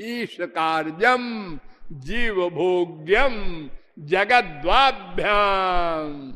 ईश कार्यम जीव भोग्यम जगद्वाभ्याम।